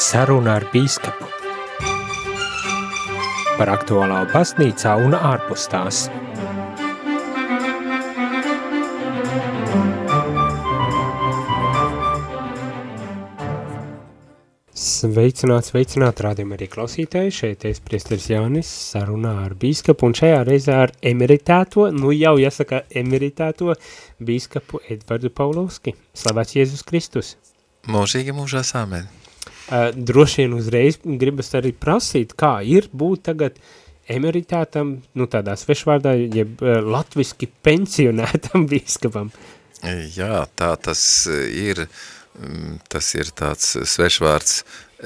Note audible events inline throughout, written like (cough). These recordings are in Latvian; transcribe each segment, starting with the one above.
Saruna ar bīskapu par aktuālā baznīcā un ārpus tās. Sveicināt, sveicināt, rādījumā arī klausītāji, šeit es priesteris Jānis sarunā ar bīskapu un šajā reizē ar emeritēto, nu jau jāsaka emeritēto bīskapu Edvardu Paulovski. Slavēts Jēzus Kristus! Mūžīgi mūžās āmen! Uh, droši vien uzreiz gribas arī prasīt, kā ir būt tagad emeritētam, nu tādā svešvārdā, jeb uh, latviski pensionētam (laughs) bīskapam. Jā, tā tas ir, tas ir tāds svešvārds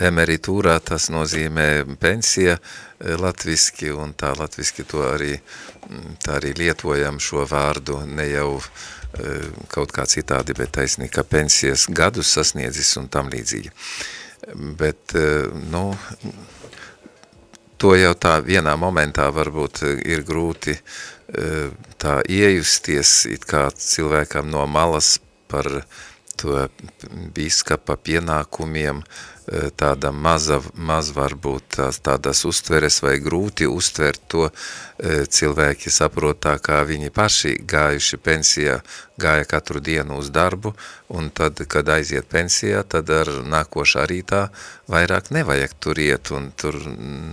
emeritūrā, tas nozīmē pensija latviski, un tā latviski to arī, tā arī lietojam šo vārdu, ne jau kaut kā citādi, bet taisnīgi, ka pensijas gadus sasniedzis un tam līdzīgi. Bet, e, nu, to jau tā vienā momentā varbūt ir grūti tā iejusties it kā cilvēkam no malas par to bīskapa pienākumiem, uh, Eh, tāda maza, maz varbūt tās, tādas uztveres vai grūti uztvert to eh, cilvēki saprot tā, kā viņi paši gājuši pensijā, gāja katru dienu uz darbu, un tad, kad aiziet pensijā, tad ar nākošā rītā vairāk nevajag tur iet, un tur,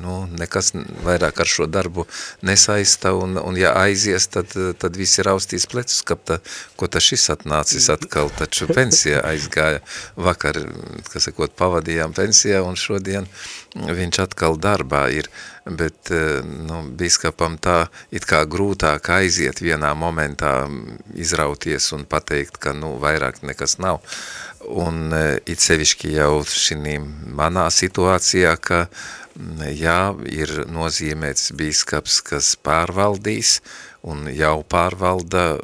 nu, nekas vairāk ar šo darbu nesaista, un, un ja aizies, tad, tad visi raustīs plecus, ka ta, ko ta šis atnācis atkal, taču pensijā aizgāja vakar, kas sakot, pavadījām pensijā, un šodien viņš atkal darbā ir, bet eh, nu, biskapam tā it kā grūtāk aiziet vienā momentā, izrauties un pateikt, ka nu, vairāk nekas nav. Un eh, it sevišķi jau šī manā situācijā, ka jā, ir nozīmēts biskaps, kas pārvaldīs un jau pārvalda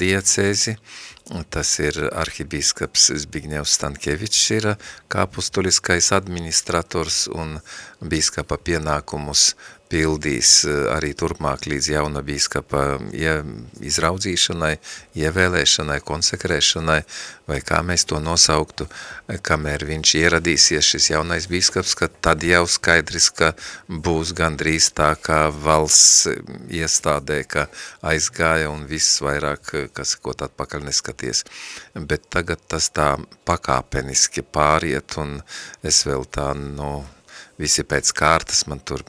diecēzi, Tas ir arhibīskaps Zbigņevs Stankievičs ir kā apustuliskais administrators un bīskapa pienākumus pildīs eh, arī turpmāk līdz jauna bīskapa izraudzīšanai, ievēlēšanai, konsekrēšanai, vai kā mēs to nosauktu, kamēr viņš ieradīsies šis jaunais bīskaps, ka tad jau skaidrs, ka būs gandrīz tā kā valsts iestādē, ka aizgāja un viss vairāk, kas ko atpakaļ neskaties. Bet tagad tas tā pakāpeniski pāriet un es vēl tā, nu, visi pēc kārtas man tur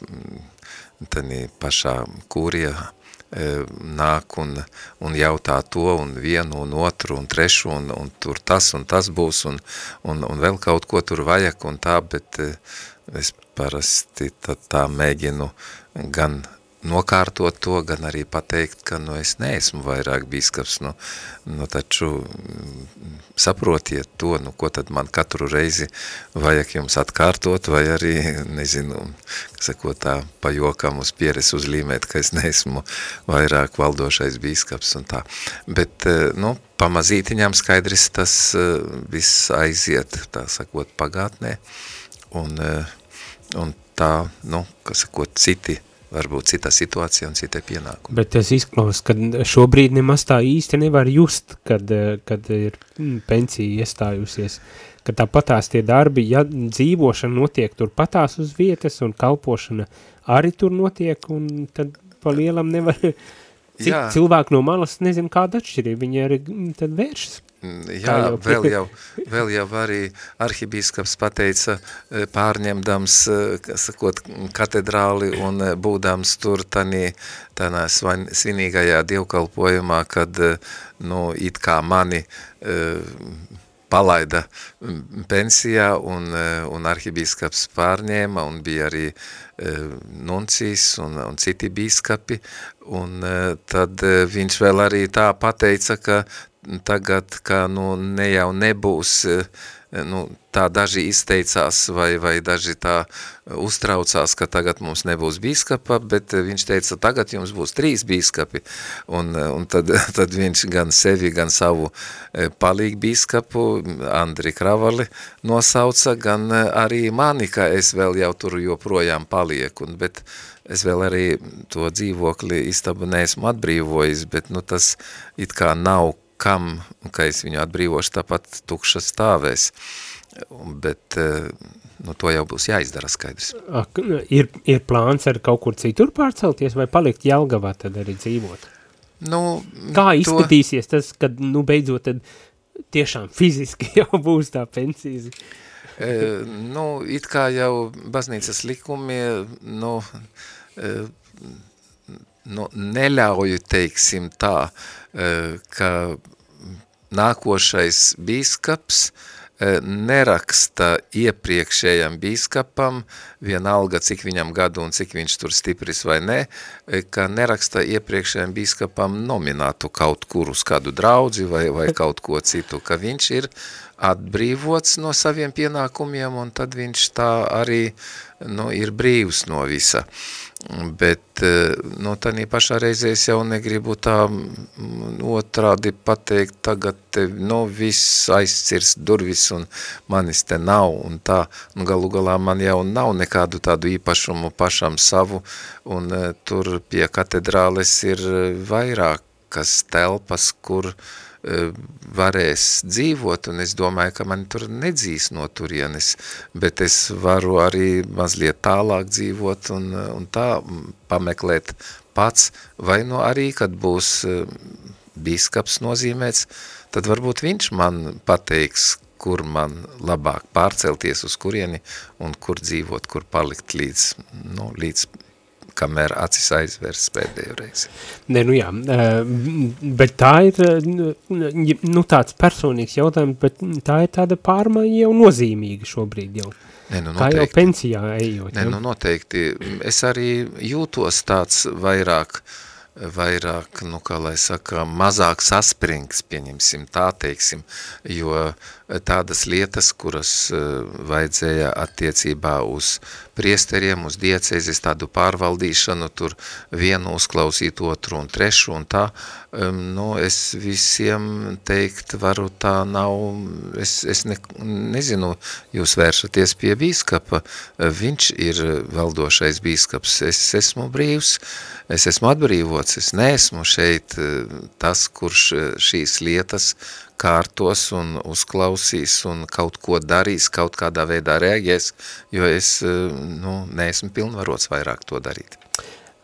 tani pašā kūrija e, nāk un, un jautā to un vienu un otru un trešu un, un tur tas un tas būs un, un, un vēl kaut ko tur vajag un tā, bet e, es parasti tā, tā mēģinu gan nokārtot to, gan arī pateikt, ka nu, es neesmu vairāk bīskaps, nu, nu taču mm, saprotiet to, nu, ko tad man katru reizi vajag jums atkārtot, vai arī, nezinu, sako tā pajokam uz pieres uzlīmēt, ka es neesmu vairāk valdošais bīskaps un tā. Bet, eh, nu, pamazītiņām skaidrs tas eh, viss aiziet, tā sakot, pagātnē, un, eh, un tā, nu, kas sakot, citi varbūt cita situācija un cita pienākuma. Bet tas izklausās, ka šobrīd nemaz tā īsti nevar just, kad, kad ir mm, pensija iestājusies, ka tāpatās tie darbi, ja dzīvošana notiek tur patās uz vietas un kalpošana arī tur notiek, un tad pa lielam nevar, (laughs) cik cilvēki no malas nezinu kāda atšķirība, viņi arī mm, tad vēršas jā, jau. vēl (laughs) jau, vēl jau arī arhibīskaps pateica e, pārņemdams, e, sakot, katedrāli un e, būdams tur tanī, tanā svinīgajā dievkalpojumā, kad, nu, it kā mani palaida pensijā un, un arhibīskaps pārņēma un bija arī nuncīs un, un citi bīskapi, un tad viņš vēl arī tā pateica, ka tagad, ka nu, ne jau nebūs, eh, nu, tā daži izteicās vai, vai daži tā uztraucās, ka tagad mums nebūs bīskapa, bet viņš teica, tagad jums būs trīs bīskapi, un, un tad, (laughs) tad viņš gan sevi, gan savu eh, palīgu bīskapu, Andri Kravali, nosauca, gan eh, arī mani, ka es vēl jau tur joprojām palieku, un, bet es vēl arī to dzīvokli istabu neesmu atbrīvojis, bet nu, tas it kā nav kam, ka es viņu atbrīvošu, tāpat tukša stāvēs. Bet nu, to jau būs jāizdara skaidrs. Ak, ir, ir plāns ar kaut kur citur pārcelties vai palikt Jelgavā tad arī dzīvot? Nu, Kā izskatīsies to... tas, kad, nu, beidzot, tad tiešām fiziski (laughs) jau būs tā pensijas? E, nu, it kā jau baznīcas likumi, nu, e, nu, neļauju, teiksim tā, e, ka nākošais bīskaps e, neraksta iepriekšējam bīskapam, vienalga cik viņam gadu un cik viņš tur stipris vai ne, e, ka neraksta iepriekšējam bīskapam nominātu kaut kur uz kādu draudzi vai, vai kaut ko citu, ka viņš ir atbrīvots no saviem pienākumiem un tad viņš tā arī nu, ir brīvs no visa. Bet eh, no tādā pašā reizē es jau negribu tā mm, otrādi pateikt, tagad te, nu, viss aizcirs durvis un manis te nav un tā, un galu galā man jau nav nekādu tādu īpašumu pašam savu, un uh, tur pie katedrāles ir eh, vairākas telpas, kur uh, varēs dzīvot, un es domāju, ka man tur nedzīs no turienes, bet es varu arī mazliet tālāk dzīvot un, un tā pameklēt pats, vai no arī, kad būs bīskaps nozīmēts, tad varbūt viņš man pateiks, kur man labāk pārcelties uz kurieni un kur dzīvot, kur palikt līdz, nu, līdz kamēr acis aizvērs pēdējo reizi. Nē, nu jā, bet tā ir, nu tāds personīgs jautājums, bet tā ir tāda pārmaiņa jau nozīmīga šobrīd jau. Nē, nu Kā jau pensijā ejot. Nē, nu noteikti. Es arī jūtos tāds vairāk, vairāk, nu kā lai saka, mazāk saspringts, pieņemsim tā teiksim, jo tādas lietas, kuras vajadzēja attiecībā uz priesteriem uz diecēzes tādu pārvaldīšanu, tur vienu uzklausīt otru un trešu un tā, nu, es visiem teikt varu tā nav, es, es ne, nezinu, jūs vēršaties pie bīskapa, viņš ir valdošais bīskaps, es esmu brīvs, es esmu atbrīvots, es neesmu šeit tas, kurš šīs lietas kārtos un uzklausīs un kaut ko darīs, kaut kādā veidā reaģēs, jo es eh, nu, neesmu pilnvarots vairāk to darīt.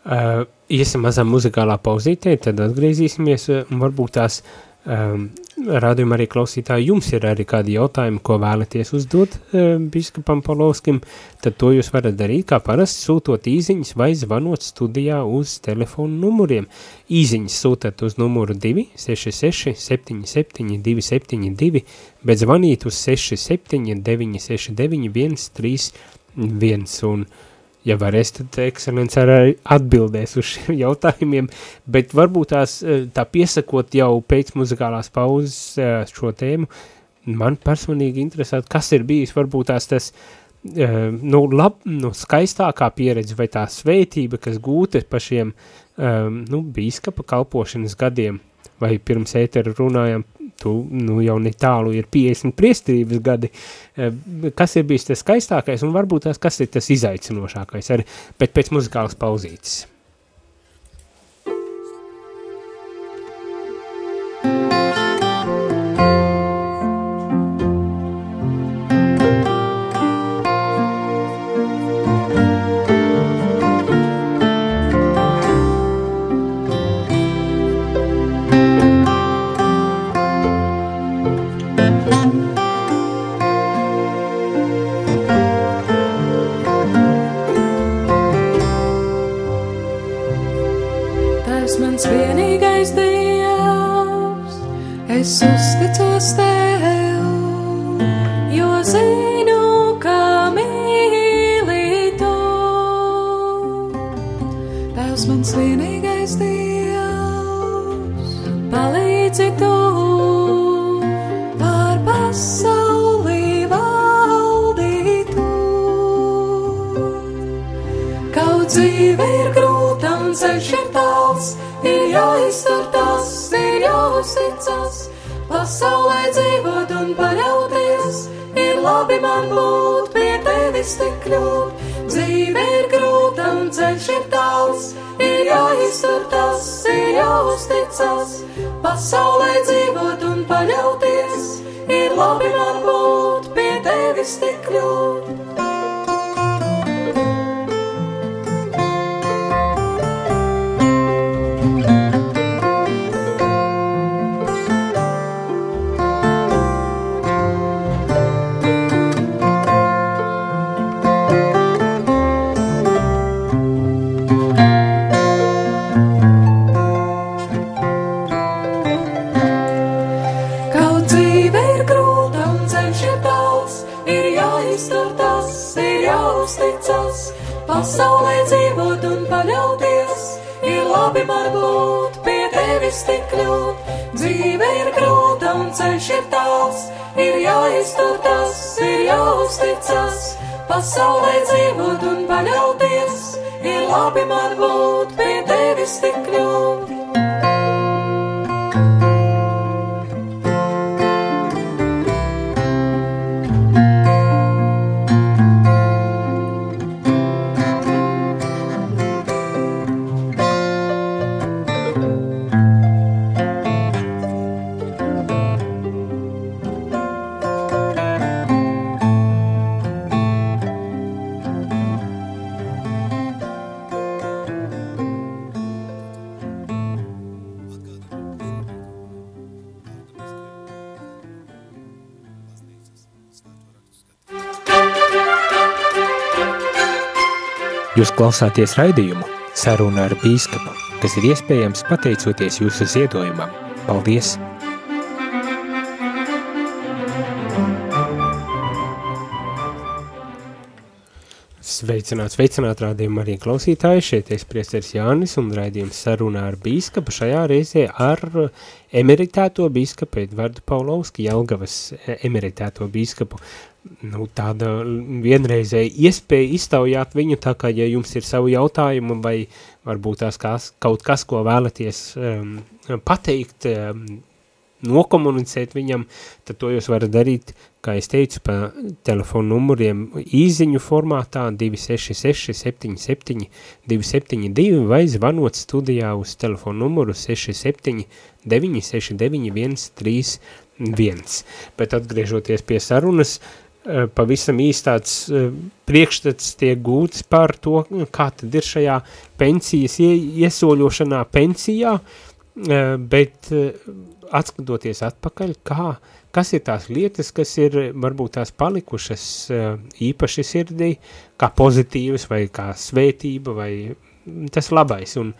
Uh, iesim mazā muzikālā pauzītē, tad atgriezīsimies un varbūt tās um, rādījumā arī klausītāji, jums ir arī kādi jautājumi, ko vēlaties uzdot uh, biskupam Polovskim, tad to jūs varat darīt, kā parasti sūtot īziņas vai zvanot studijā uz telefonu numuriem. Īziņas sūtat uz numuru 266 77 272, bet zvanīt uz 67 969 131 un ja varēs, tad ekscelents arī atbildēs uz šiem (laughs) jautājumiem, bet varbūt tās eh, tā piesakot jau pēc muzikālās pauzes eh, šo tēmu, man personīgi interesētu, kas ir bijis varbūt tās tas, eh, nu, lab, nu, skaistākā pieredze vai tā svētība, kas gūta pa šiem, nu, bīskapa kalpošanas gadiem, vai pirms ētera runājam tu nu, jau netālu ir 50 priestrības gadi, eh, kas ir bijis tas skaistākais un varbūt tas, kas ir tas izaicinošākais, arī, bet pēc muzikālas pauzītes. Pasaulē dzīvot un paļauties, ir labi man būt, pie tevis tik kļūt. Dzīve ir grūta un ceļš ir tāls, ir jāiztur tas, ir jāuzticas. Pasaulē dzīvot un paļauties, ir labi man būt, pie tevis tik kļūt. Jūs klausāties raidījumu Saruna ar bīskapu, kas ir iespējams pateicoties jūsu ziedojumam. Paldies! Sveicināt, sveicināt rādījumu arī klausītāji, šeit es priesteris Jānis un raidījums sarunā ar bīskapu šajā reizē ar emeritēto bīskapu Edvardu Paulovski, Jelgavas emeritēto bīskapu nu, tāda vienreizēja iespēja iztaujāt viņu, tā kā, ja jums ir savu jautājumu vai varbūt tās kās, kaut kas, ko vēlaties um, pateikt, um, nokomunicēt viņam, tad to jūs varat darīt, kā es teicu, pa telefonu numuriem īziņu formātā 266 77 272 vai zvanot studijā uz telefonu numuru 67 969 131. Bet atgriežoties pie sarunas, uh, pavisam īstāds eh, priekšstats tiek gūts par to, kā tad ir šajā pensijas iesoļošanā pensijā, eh, bet atskatoties atpakaļ, kā, kas ir tās lietas, kas ir varbūt tās palikušas īpaši sirdī, kā pozitīvas vai kā svētība vai tas labais, un,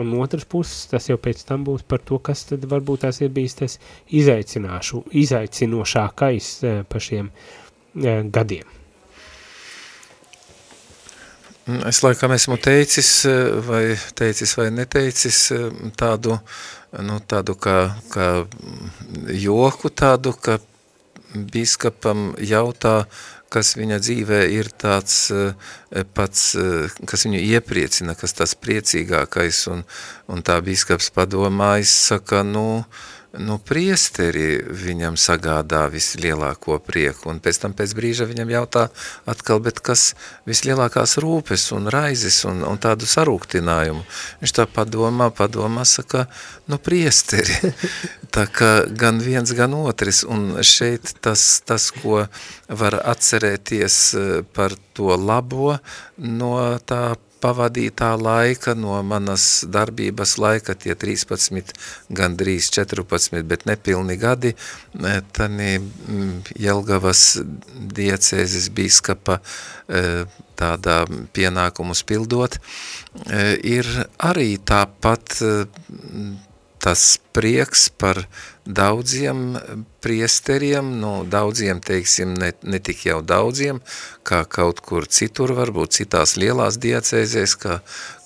un otras puses tas jau pēc tam būs par to, kas tad varbūt tās ir bijis tas izaicinošākais pa šiem uh, gadiem? Es laikam esmu teicis, vai teicis vai neteicis tādu, nu, tādu kā, kā joku tādu, ka biskapam jautā, kas viņa dzīvē ir tāds pats, kas viņu iepriecina, kas tas priecīgākais, un, un tā biskaps padomājis, saka, nu, uh, nu, priesteri viņam sagādā vislielāko prieku, un pēc tam pēc brīža viņam jautā atkal, bet kas vislielākās rūpes un raizes un, un tādu sarūktinājumu. Viņš tā padomā, padomā, saka, nu, priesteri. (laughs) tā kā gan viens, gan otrs, un šeit tas, tas ko var atcerēties eh, par to labo no tā pavadītā laika, no manas darbības laika, tie 13, gandrīz 14, bet nepilni gadi, e, tani Jelgavas diecēzes bīskapa e, tādā pienākumus pildot, e, ir arī tāpat tas prieks par daudziem priesteriem, nu, daudziem, teiksim, ne, ne tik jau daudziem, kā kaut kur citur, varbūt citās lielās diecēzēs, kā,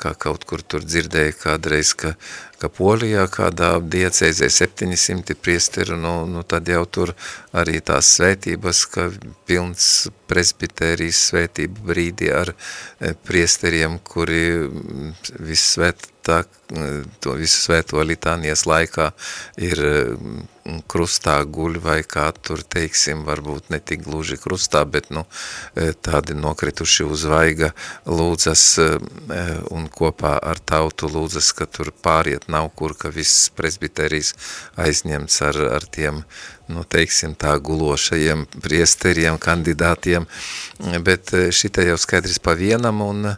kā kaut kur tur dzirdēja kādreiz, ka, ka Polijā kādā diecēzē 700 priesteru, nu, nu tad jau tur arī tās svētības, ka pilns presbitērijas svētību brīdi ar e, priesteriem, kuri vissvēt, tā, to visu svēto litānijas laikā ir krustā guļ vai kā tur, teiksim, varbūt ne tik gluži krustā, bet, nu, tādi nokrituši uz vaiga lūdzas un kopā ar tautu lūdzas, ka tur pāriet nav kur, ka viss presbiterijs aizņemts ar, ar tiem, nu, teiksim, tā gulošajiem priesteriem, kandidātiem, bet šita jau skaidrs pa vienam un,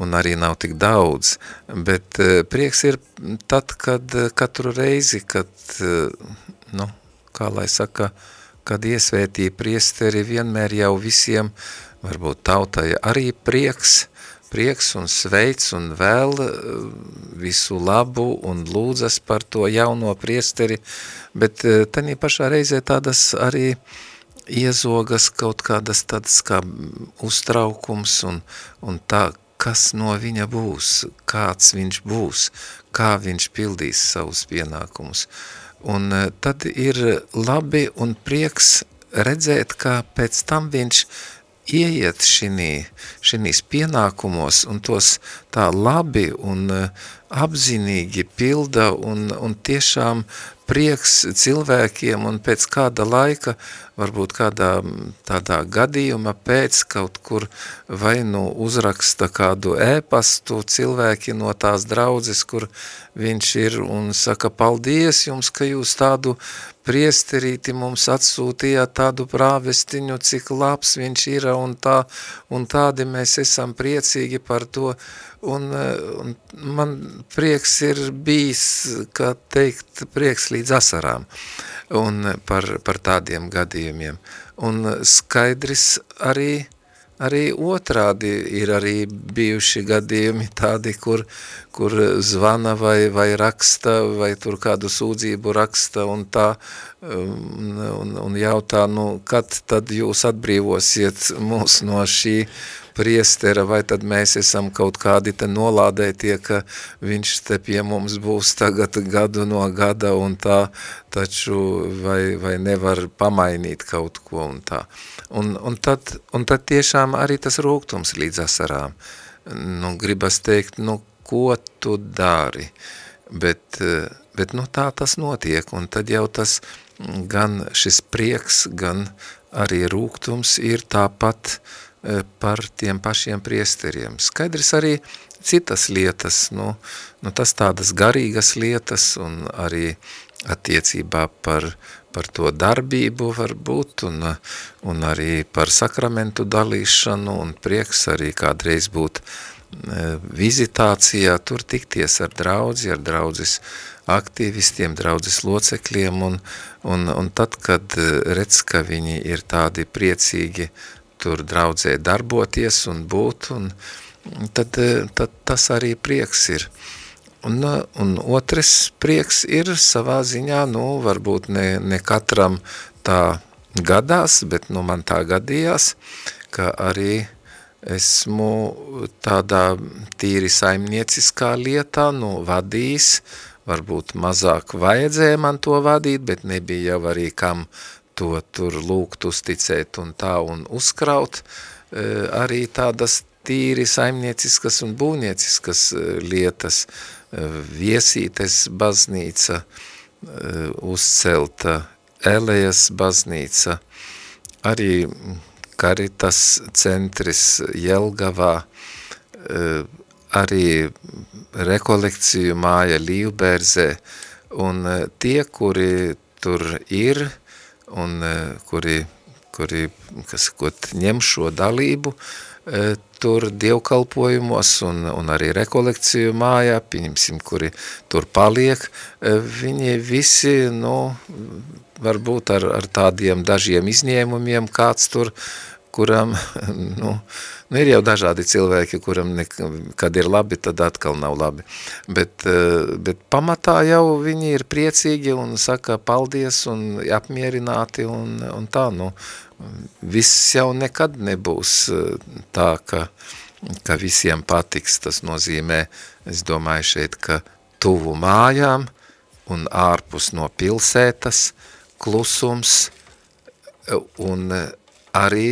un arī nav tik daudz, bet eh, prieks ir tad, kad eh, katru reizi, kad, eh, nu, kā lai saka, kad iesvētīja priesteri, vienmēr jau visiem, varbūt tautai arī prieks, prieks un sveic un vēl visu labu un lūdzas par to jauno priesteri, bet tanī pašā reizē tādas arī iezogas kaut kādas tādas kā uztraukums un, un tā, kas no viņa būs, kāds viņš būs, kā viņš pildīs savus pienākumus. Un eh, tad ir labi un prieks redzēt, kā pēc tam viņš ieiet šinī, šinīs pienākumos un tos tā labi un uh, apzinīgi pilda un, un tiešām prieks cilvēkiem un pēc kāda laika, varbūt kādā tādā gadījuma pēc kaut kur vai nu uzraksta kādu ēpastu cilvēki no tās draudzes, kur viņš ir un saka paldies jums, ka jūs tādu priesterīti mums atsūtījāt tādu prāvestiņu, cik labs viņš ir un, tā, un tādi mēs esam priecīgi par to, un, un man prieks ir bijis, kā teikt, prieks līdz asarām un par, par tādiem gadījumiem. Un skaidrs arī, arī otrādi ir arī bijuši gadījumi tādi, kur, kur zvana vai, vai raksta, vai tur kādu sūdzību raksta un tā, un, un, un jautā, nu, kad tad jūs atbrīvosiet mūs no šī priestera, vai tad mēs esam kaut kādi te nolādētie, ka viņš te pie mums būs tagad gadu no gada un tā, taču vai, vai nevar pamainīt kaut ko un tā. Un, un, tad, un tad tiešām arī tas rūgtums līdz asarām. Nu, gribas teikt, nu, ko tu dari? Bet, bet nu, tā tas notiek, un tad jau tas gan šis prieks, gan arī rūgtums ir tāpat uh, par tiem pašiem priesteriem. Skaidrs arī citas lietas, nu, nu tas tādas garīgas lietas un arī attiecībā par, par to darbību varbūt un, un arī par sakramentu dalīšanu un prieks arī kādreiz būt e, vizitācijā, tur tikties ar draudzi, ar draudzes aktīvistiem, draudzes locekļiem un, un, un tad, kad redz, ka viņi ir tādi priecīgi tur draudzē darboties un būt, un tad, tad tas arī prieks ir. Un, un otrs prieks ir savā ziņā, nu, varbūt ne, ne katram tā gadās, bet nu man tā gadījās, ka arī esmu tādā tīri saimnieciskā lietā, nu, vadījis, varbūt mazāk vajadzēja man to vadīt, bet nebija jau arī kam to tur lūgt uzticēt un tā un uzkraut, e, arī tādas tīri saimnieciskas un būvnieciskas e, lietas, e, viesītes baznīca, uzcelta Elejas baznīca, arī Karitas centris Jelgavā, arī rekolekciju māja Līvbērzē, un tie, kuri tur ir, un e, kuri, kuri kas, kot, ņem šo dalību e, tur dievkalpojumos un, un arī rekolekciju mājā, pieņemsim, kuri tur paliek, e, viņi visi, nu, varbūt ar, ar tādiem dažiem izņēmumiem, kāds tur, kuram, (laughs) nu, Nu, ir jau dažādi cilvēki, kuram ne, kad ir labi, tad atkal nav labi. Bet, eh, bet pamatā jau viņi ir priecīgi un saka paldies un apmierināti un, un tā, nu, viss jau nekad nebūs eh, tā, ka, ka visiem patiks. Tas nozīmē, es domāju šeit, ka tuvu mājām un ārpus no pilsētas klusums un arī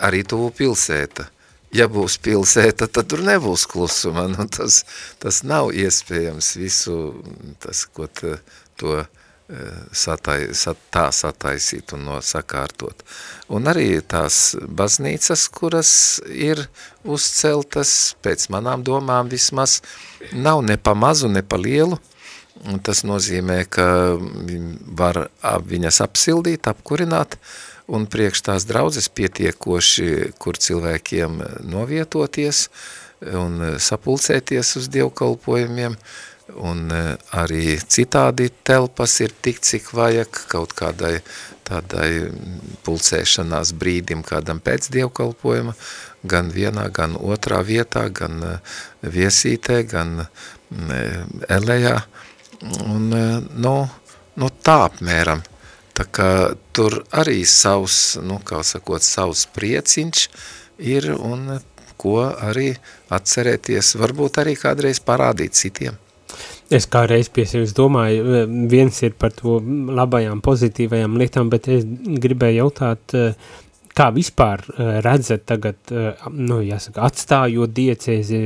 arī tuvu pilsēta. Ja būs pilsēta, tad tur nebūs klusuma. Nu, tas, tas nav iespējams visu, tas, ko t, to satai, sat, tā sataisīt un no sakārtot. Un arī tās baznīcas, kuras ir uzceltas, pēc manām domām vismaz, nav ne pa mazu, ne pa lielu, tas nozīmē, ka var viņas apsildīt, apkurināt, un priekš tās draudzes pietiekoši, kur cilvēkiem novietoties un sapulcēties uz dievkalpojumiem, un e, arī citādi telpas ir tik, cik vajag kaut kādai tādai pulcēšanās brīdim, kādam pēc dievkalpojuma, gan vienā, gan otrā vietā, gan e, viesītē, gan e, elejā, un nu, nu tā apmēram, tā kā tur arī savs, nu, kā sakot, savs prieciņš ir, un ko arī atcerēties, varbūt arī kādreiz parādīt citiem. Es kā reiz pie sevis domāju, viens ir par to labajām, pozitīvajām lietām, bet es gribēju jautāt, eh, kā vispār eh, redzat tagad, nu, jāsaka, atstājot diecēzi,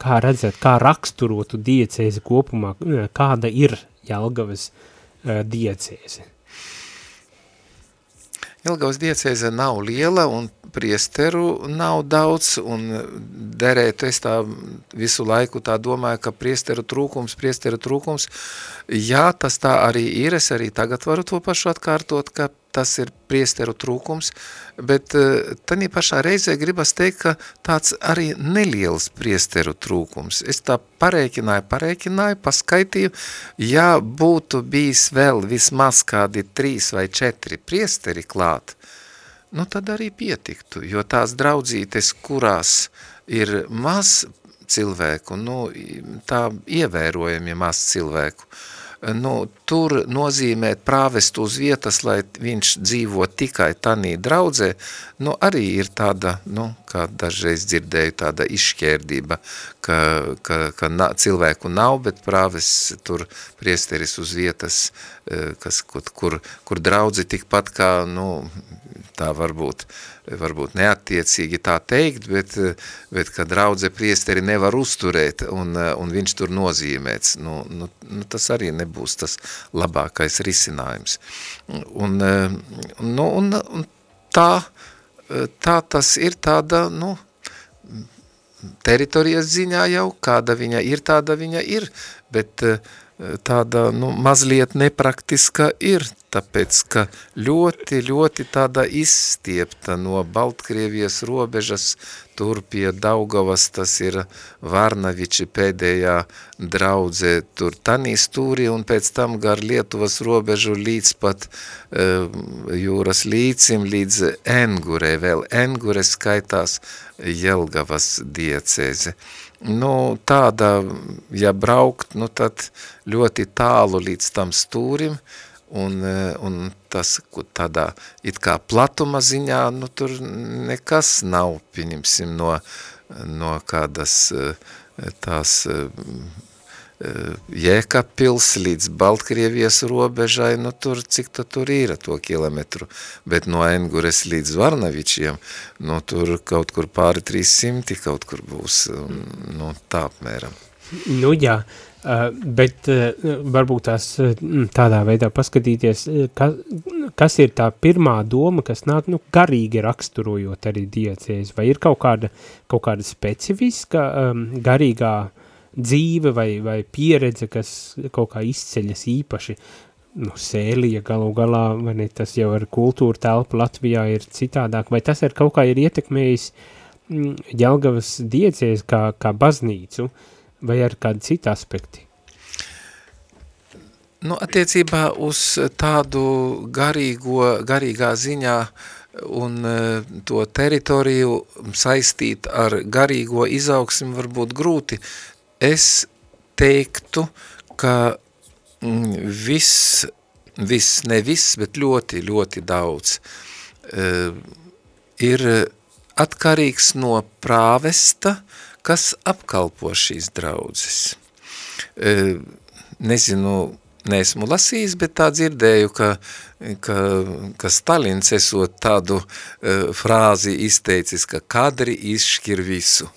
kā redzat, kā raksturotu diecēzi kopumā, kāda ir Jelgavas diecēzi? Jelgavas diecēze nav liela un priesteru nav daudz un derētu, es tā visu laiku tā domāju, ka priesteru trūkums, priesteru trūkums, jā, tas tā arī ir, es arī tagad varu to pašu atkārtot, ka tas ir priesteru trūkums, bet eh, tanī pašā reizē gribas teikt, ka tāds arī neliels priesteru trūkums. Es tā pareiķināju, pareiķināju, paskaitīju, ja būtu bijis vēl vismaz kādi trīs vai četri priesteri klāt, nu tad arī pietiktu, jo tās draudzītes, kurās ir maz cilvēku, nu, tā ievērojami maz cilvēku, nu, tur nozīmēt prāvestu uz vietas, lai viņš dzīvo tikai tanī draudzē, nu, arī ir tāda, nu, kā dažreiz dzirdēju, tāda izšķērdība, ka, ka, ka na, cilvēku nav, bet prāves tur priesteris uz vietas, eh, kas, kur, kur, kur draudzi tikpat kā, nu, tā varbūt, varbūt neattiecīgi tā teikt, bet, bet ka draudze priesteri nevar uzturēt un, un viņš tur nozīmēts, nu, nu, nu, tas arī nebūs tas labākais risinājums. Un, nu, un, un tā, tā tas ir tāda, nu, teritorijas ziņā jau, kāda viņa ir, tāda viņa ir, bet tāda, nu, mazliet nepraktiska ir tāpēc, ka ļoti, ļoti tāda izstiepta no Baltkrievijas robežas, tur pie Daugavas, tas ir Varnaviči pēdējā draudze, tur tanī stūri un pēc tam gar Lietuvas robežu līdz pat uh, jūras līcim, līdz Engure, vēl Engure skaitās Jelgavas diecēze. Nu, tāda, ja braukt, nu tad ļoti tālu līdz tam stūrim, un, eh, un tas tādā it kā platuma ziņā, nu tur nekas nav, pieņemsim, no, no kādas eh, tās eh, Jēkapils līdz Baltkrievijas robežai, nu tur, cik ta tur ir to kilometru, bet no Engures līdz Varnavičiem, nu tur kaut kur pāri 300 kaut kur būs, nu tā apmēram. Nu jā, uh, Uh, bet uh, varbūt tās uh, tādā veidā paskatīties, ka, kas ir tā pirmā doma, kas nāk nu, garīgi raksturojot arī diecēs, vai ir kaut kāda, kaut kāda specifiska um, garīgā dzīve vai, vai pieredze, kas kaut kā izceļas īpaši, nu, sēlija galu galā, vai ne, tas jau ar kultūra telpu Latvijā ir citādāk, vai tas ir kaut kā ir ietekmējis mm, Jelgavas diecēs kā, kā baznīcu, vai ar kādi citi aspekti? Nu, attiecībā uz tādu garīgo, garīgā ziņā un e, to teritoriju saistīt ar garīgo izaugsmi varbūt grūti. Es teiktu, ka mm, viss, viss, ne viss, bet ļoti, ļoti daudz uh, ir atkarīgs no prāvesta, kas apkalpo šīs draudzes. E, nezinu, neesmu lasījis, bet tā dzirdēju, ka, ka, ka Stalins esot tādu e, frāzi izteicis, ka kadri izšķir visu.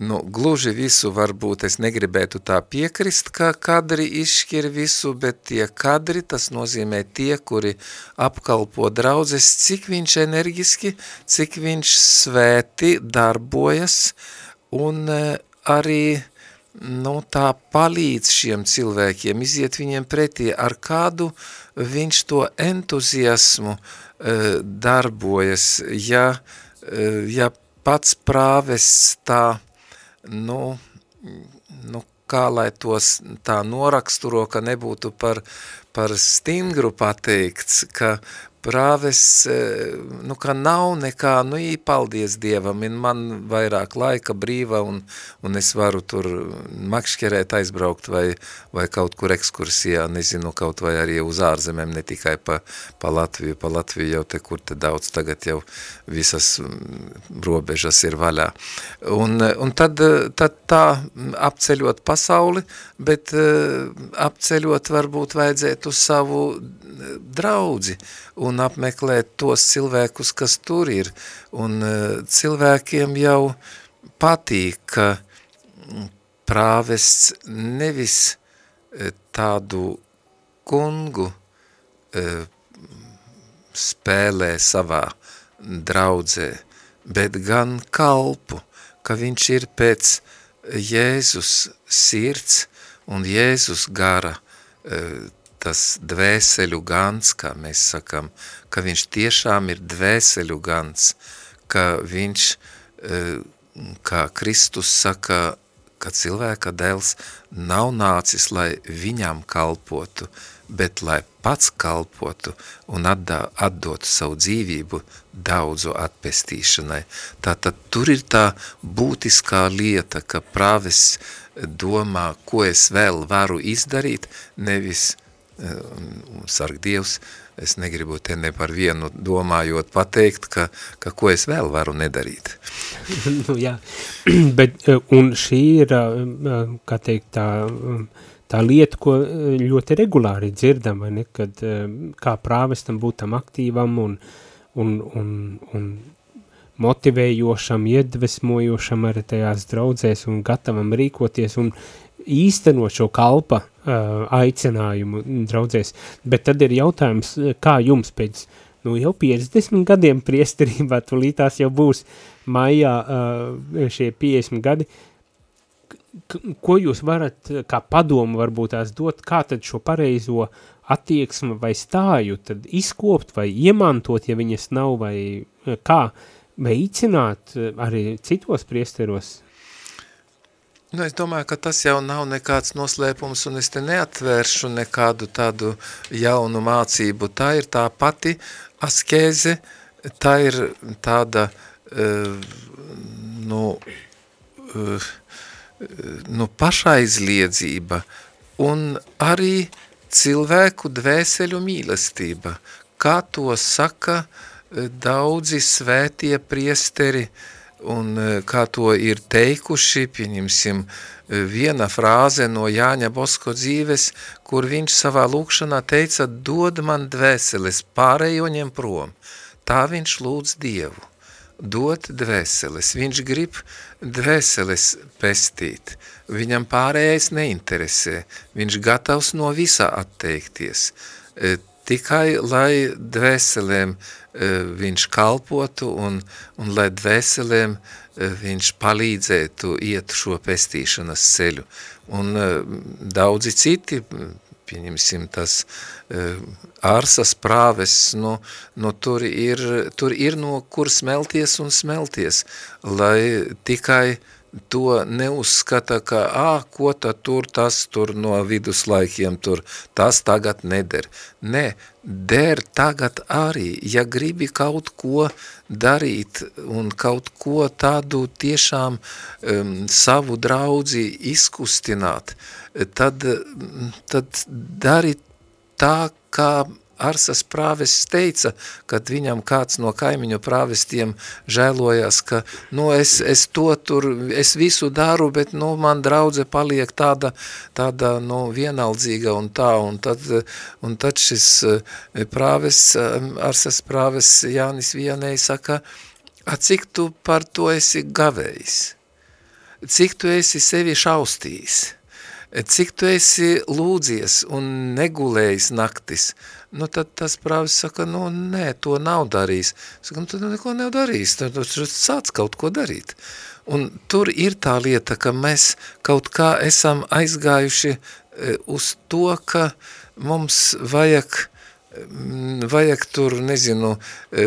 Nu, gluži visu varbūt es negribētu tā piekrist, ka kadri izšķir visu, bet tie kadri, tas nozīmē tie, kuri apkalpo draudzes, cik viņš energiski, cik viņš svēti darbojas un eh, arī nu, tā palīdz šiem cilvēkiem, iziet viņiem pretī, ar kādu viņš to entuziasmu uh, darbojas, ja, uh, ja pats prāvests tā nu, nu kā lai tos tā noraksturo, ka nebūtu par, par stingru pateikts, ka prāves, e, nu, ka nav nekā, nu, paldies Dievam, un man vairāk laika brīva, un, un es varu tur makšķerēt, aizbraukt, vai, vai kaut kur ekskursijā, nezinu, kaut vai arī uz ārzemēm, ne tikai pa, pa Latviju, pa Latviju jau te, kur te daudz tagad jau visas robežas ir vaļā. Un, un tad, tad tā apceļot pasauli, bet apceļot varbūt vajadzētu savu draudzi, un apmeklēt tos cilvēkus, kas tur ir. Un uh, cilvēkiem jau patīk, ka prāvests nevis uh, tādu kungu uh, spēlē savā draudzē, bet gan kalpu, ka viņš ir pēc Jēzus sirds un Jēzus gara tas dvēseļu gans, kā mēs sakam, ka viņš tiešām ir dvēseļu gans, ka viņš, e, kā Kristus saka, ka cilvēka dēls nav nācis, lai viņam kalpotu, bet lai pats kalpotu un atdā, atdotu savu dzīvību daudzu atpestīšanai. Tātad tur ir tā būtiskā lieta, ka prāves domā, ko es vēl varu izdarīt, nevis – sarg Dievs, es negribu te ne par vienu domājot pateikt, ka, ka ko es vēl varu nedarīt. (laughs) nu, jā, (clears throat) bet un šī ir, kā teikt, tā, tā lieta, ko ļoti regulāri dzirdam, vai ne, kad kā prāvestam būt tam aktīvam un, un, un, un motivējošam, iedvesmojošam arī tajās draudzēs un gatavam rīkoties un īstenot šo kalpa aicinājumu draudzēs, bet tad ir jautājums, kā jums pēc nu, jau 50 gadiem priesterībā, tūlītās jau būs maijā šie 50 gadi, ko jūs varat kā padomu varbūt tās dot, kā tad šo pareizo attieksmi vai stāju tad izkopt vai iemantot, ja viņas nav, vai kā veicināt arī citos priesteros Nu, es domāju, ka tas jau nav nekāds noslēpums, un es te neatvēršu nekādu tādu jaunu mācību. Tā ir tā pati askēze, tā ir tāda, uh, nu, uh, nu, pašaizliedzība, un arī cilvēku dvēseļu mīlestība. Kā to saka daudzi svētie priesteri, uh, un e, kā to ir teikuši, pieņemsim, e, viena frāze no Jāņa Bosko dzīves, kur viņš savā lūkšanā teica, dod man dvēseles, pārējo ņem prom. Tā viņš lūdz Dievu. Dot dvēseles, viņš grib dvēseles pestīt, viņam pārējais neinteresē, viņš gatavs no visā atteikties, e, tikai lai dvēselēm Eh, viņš kalpotu un, un lai dvēselēm eh, viņš palīdzētu iet šo pestīšanas ceļu. Un eh, daudzi citi, pieņemsim tas ārsas prāves, nu, nu tur, ir, tur ir no kur smelties un smelties, lai tikai uh, to neuzskata, ka, ā, ko tad tur, tas tur no viduslaikiem tur, tas tagad neder. Nē, der tagad arī, ja gribi kaut ko darīt un kaut ko tādu tiešām um, savu draudzi izkustināt, tad, tad dari tā, kā Arsas prāvests teica, kad viņam kāds no kaimiņu prāvestiem žēlojās, ka, nu, es, es to tur, es visu daru, bet, nu, man draudze paliek tāda, tāda, nu, vienaldzīga un tā, un tad, un tad šis eh, prāvests, eh, Arsas prāvests Jānis Vienei saka, a cik tu par to esi gavējis? cik tu esi sevi šaustījis, cik tu esi lūdzies un negulējis naktis, nu tad tas prāvis saka, nu nē, to nav darījis. Saka, nu tad neko nav darījis, tad tu sāc kaut ko darīt. Un tur ir tā lieta, ka mēs kaut kā esam aizgājuši e, uz to, ka mums vajag vajag tur, nezinu, e,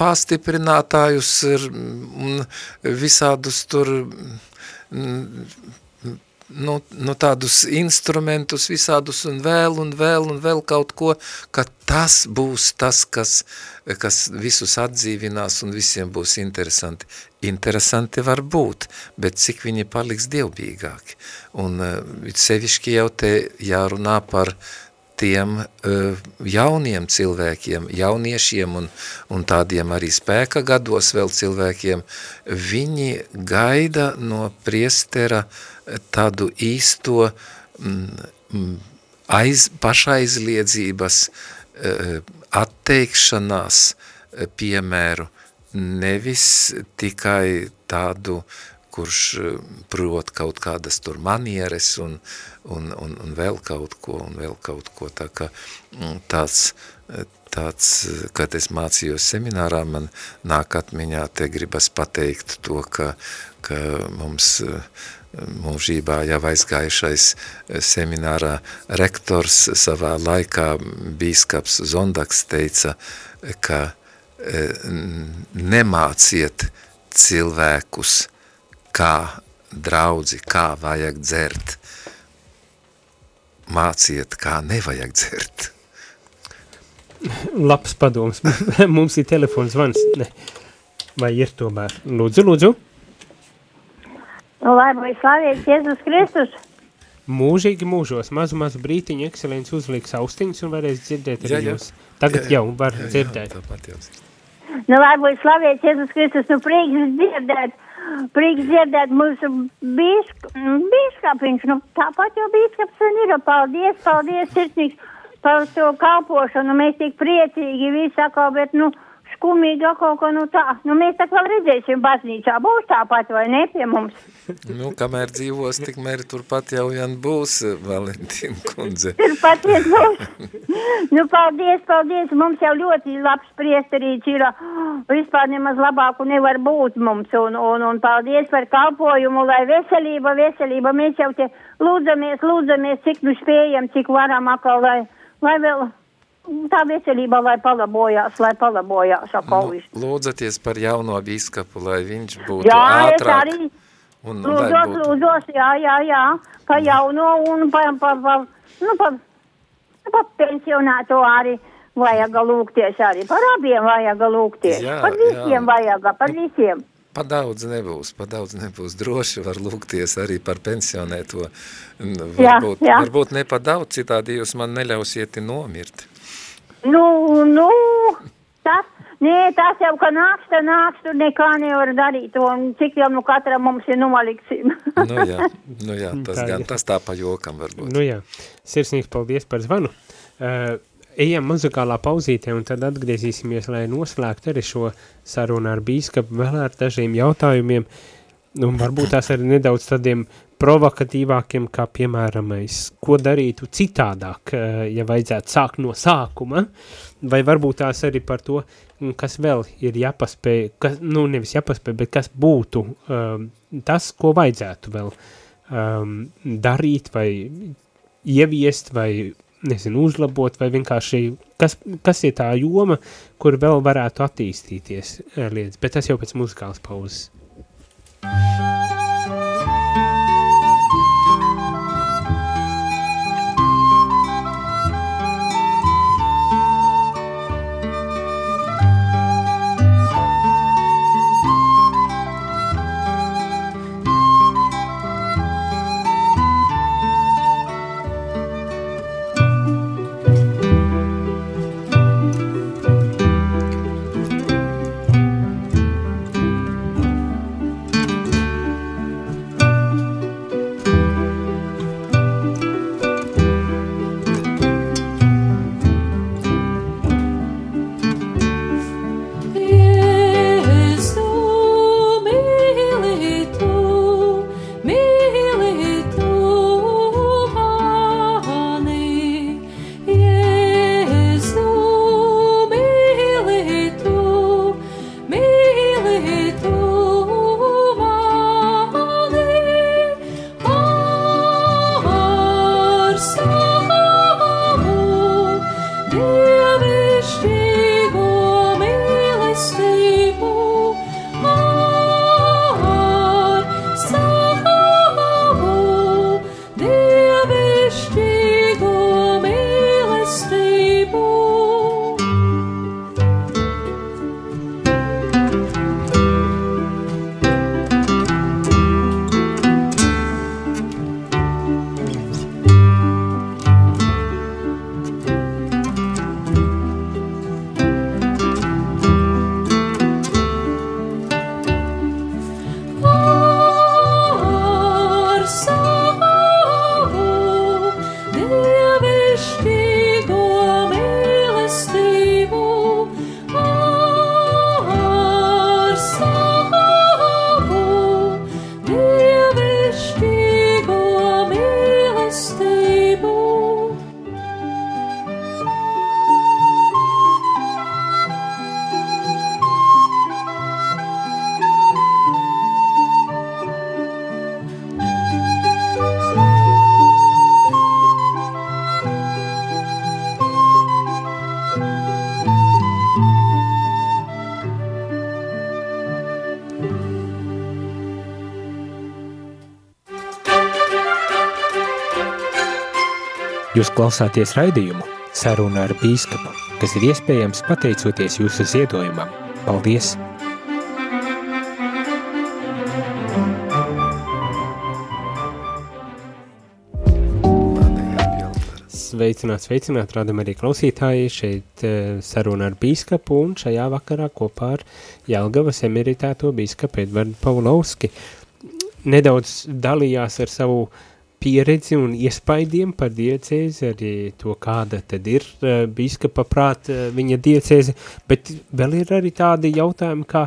pastiprinātājus un visādus tur nu, nu tādus instrumentus visādus un vēl un vēl un vēl kaut ko, ka tas būs tas, kas, kas visus atdzīvinās un visiem būs interesanti. Interesanti var būt, bet cik viņi paliks dievbīgāki. Un uh, sevišķi jau te jārunā par tiem uh, jauniem cilvēkiem, jauniešiem un, un tādiem arī spēka gados vēl cilvēkiem, viņi gaida no priestera uh, tādu īsto mm, mm, aiz, pašaizliedzības eh, atteikšanās eh, piemēru, nevis tikai tādu, kurš eh, prot kaut kādas tur manieres un, un, un, un vēl kaut ko, un vēl kaut ko, tā kā mm, tāds, tāds, kad es mācījos seminārā, man nāk atmiņā, te gribas pateikt to, ka, ka mums uh, mūžībā jau aizgājušais seminārā rektors savā laikā bīskaps Zondaks teica, ka eh, nemāciet cilvēkus, kā draudzi, kā vajag dzert. Māciet, kā nevajag dzert. Labs padoms. (laughs) Mums ir telefons zvans. Ne. Vai ir tomēr? Lūdzu, lūdzu. Nu, lai būtu slavēts Jēzus Kristus. Mūžīgi mūžos, mazu, mazu brītiņu ekscelents uzliks austiņas un varēs dzirdēt arī Jā, jā. jūs. Tagad Jā, jā. jau var Jā, jā, dzirdēt. tāpat jau. Nu, lai būtu slavēts Jēzus Kristus, nu, prieks dzirdēt, prieks dzirdēt mūsu bīsk, bīskapiņš, nu, tāpat jau bīskaps un ir, paldies, paldies, sirsnīgs par to kalpošanu, mēs tik priecīgi visi sakā, bet, nu, skumīgi kaut ko, nu, tā, nu, mēs tā vēl redzēsim baznīcā, būs tāpat vai ne pie mums. Nu, kamēr dzīvos, tikmēr turpat jau vien būs Valentīna kundze. Ir patiesi mums. nu, paldies, paldies. Mums jau ļoti labs priesterīts ir. Vispār nemaz labāku nevar būt mums. Un, un, un paldies par kalpojumu, lai veselība, veselība. Mēs jau te lūdzamies, lūdzamies, cik nu spējam, cik varam atkal, lai, lai vēl tā veselība, lai palabojās, lai palabojās atkal Nu, lūdzaties par jauno bīskapu, lai viņš būtu Jā, es ātrāk. arī. Un, un lai Lūdzos, būtu, lūdzos, jā, jā, jā, pa jauno un pa, pa, pa, nu, pa, pa pensionāto arī vajag lūgties arī. Par abiem vajag lūgties. Jā, par visiem jā. vajag, par visiem. pa daudz nebūs, pa daudz nebūs. Droši var lūgties arī par pensionēto. N- Jā, Varbūt, jā. varbūt ne pa daudz, citādi jūs man neļausiet nomirt. Nu, nu, tas, nē, tas jau, ka nāks, tad nāks, tur nekā nevar darīt. Un cik jau nu katram mums ir noliksim. Nu jā, (laughs) nu jā tas, Tā gan, tas tā pa jokam varbūt. Nu jā, sirsnīgs paldies par zvanu. Uh, ejam muzikālā pauzītē un tad atgriezīsimies, lai noslēgtu arī šo sarunu ar bīskapu vēl ar dažiem jautājumiem. Un varbūt tās arī nedaudz tādiem provokatīvākiem, kā piemēramais, ko darītu citādāk, eh, ja vajadzētu sākt no sākuma, vai varbūt tās arī par to, mm, kas vēl ir jāpaspēj, kas, nu nevis jāpaspēj, bet kas būtu um, tas, ko vajadzētu vēl um, darīt vai ieviest vai, nezinu, uzlabot vai vienkārši, kas, kas ir tā joma, kur vēl varētu attīstīties eh, lietas, bet tas jau pēc muzikālas pauzes. Thank Jūs klausāties raidījumu Saruna ar bīskapu, kas ir iespējams pateicoties jūsu ziedojumam. Paldies! Sveicināt, sveicināt, rādam arī klausītāji, šeit uh, saruna ar bīskapu un šajā vakarā kopā ar Jelgavas emeritēto bīskapu Edvardu Paulovski. Nedaudz dalījās ar savu pieredzi un iespaidiem par diecēzi, arī to, kāda tad ir uh, bīskapa prāt uh, viņa diecēzi, bet vēl ir arī tādi jautājumi, kā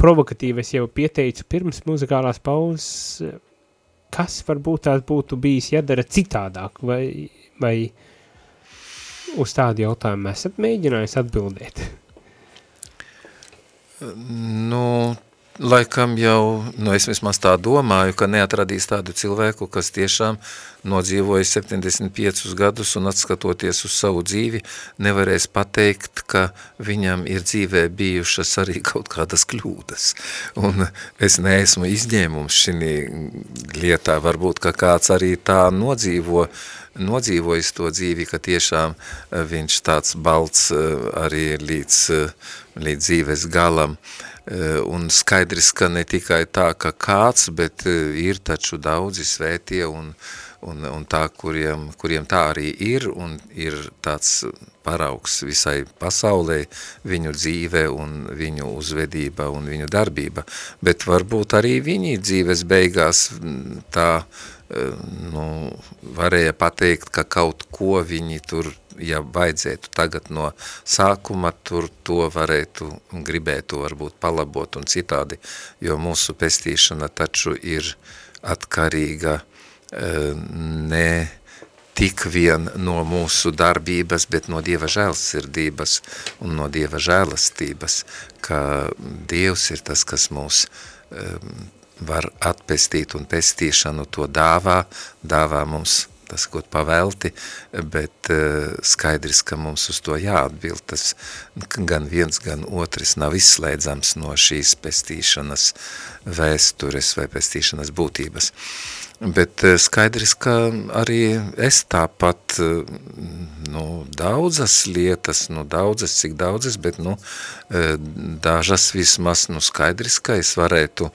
provokatīvi es jau pieteicu pirms muzikālās pauzes, kas varbūt tās būtu bijis jādara citādāk, vai, vai uz tādu jautājumu esat mēģinājis atbildēt? Nu, laikam jau, nu es vismaz tā domāju, ka neatradīs tādu cilvēku, kas tiešām nodzīvoja 75 gadus un atskatoties uz savu dzīvi, nevarēs pateikt, ka viņam ir dzīvē bijušas arī kaut kādas kļūdas. Un es neesmu izņēmums šī lietā, varbūt, ka kāds arī tā nodzīvo, nodzīvojis to dzīvi, ka tiešām viņš tāds balts arī līdz, līdz dzīves galam, uh, Eh, un skaidrs, ka ne tikai tā, ka kāds, bet eh, ir taču daudzi svētie un, un, un tā, kuriem, kuriem tā arī ir, un ir tāds paraugs visai pasaulē, viņu dzīve un viņu uzvedība un viņu darbība, bet varbūt arī viņi dzīves beigās mm, tā, eh, nu, varēja pateikt, ka kaut ko viņi tur ja vajadzētu tagad no sākuma, tur to varētu un gribētu varbūt palabot un citādi, jo mūsu pestīšana taču ir atkarīga e, ne tik vien no mūsu darbības, bet no Dieva žēlsirdības un no Dieva žēlastības, ka Dievs ir tas, kas mūs um, var atpestīt un pestīšanu to dāvā, dāvā mums tas kaut pavelti, bet uh, skaidrs, ka mums uz to jāatbild. Tas gan viens, gan otrs nav izslēdzams no šīs pestīšanas vēstures vai pestīšanas būtības. Bet uh, skaidrs, ka arī es tāpat, uh, nu, daudzas lietas, nu, daudzas, cik daudzas, bet, nu, dažas vismaz, nu, skaidrs, ka es varētu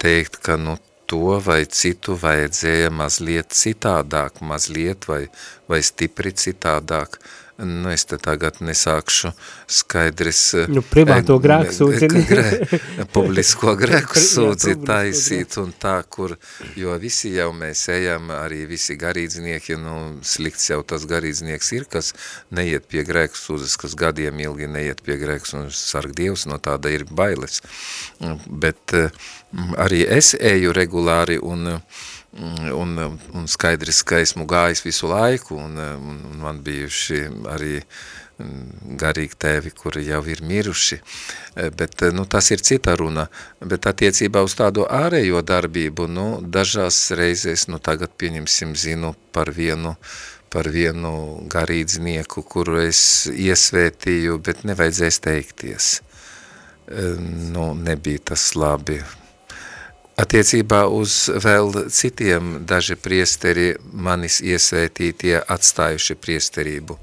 teikt, ka, nu, to vai citu vajadzēja mazliet citādāk, mazliet vai, vai stipri citādāk. Nu, es te tagad nesākšu skaidrs... Nu, privāto grēku sūdzi. (laughs) Grē, publisko (laughs) grēku sūdzi taisīt un tā, kur, jo visi jau mēs ejam, arī visi garīdznieki, nu, slikts jau tas garīdznieks ir, kas neiet pie grēku sūdzes, kas gadiem ilgi neiet pie grēku un sarg Dievs, no tāda ir bailes. Bet arī es eju regulāri un un, un skaidrs, ka esmu gājis visu laiku, un, un, un man bijuši arī mm, garīgi tēvi, kuri jau ir miruši, bet nu, tas ir cita runa, bet attiecībā uz tādu ārējo darbību, nu, dažās reizēs, nu, tagad pieņemsim zinu par vienu, par vienu garīdznieku, kuru es iesvētīju, bet nevajadzēs teikties. Nu, nebija tas labi, Attiecībā uz vēl citiem daži priesteri manis iesvētītie atstājuši priesterību,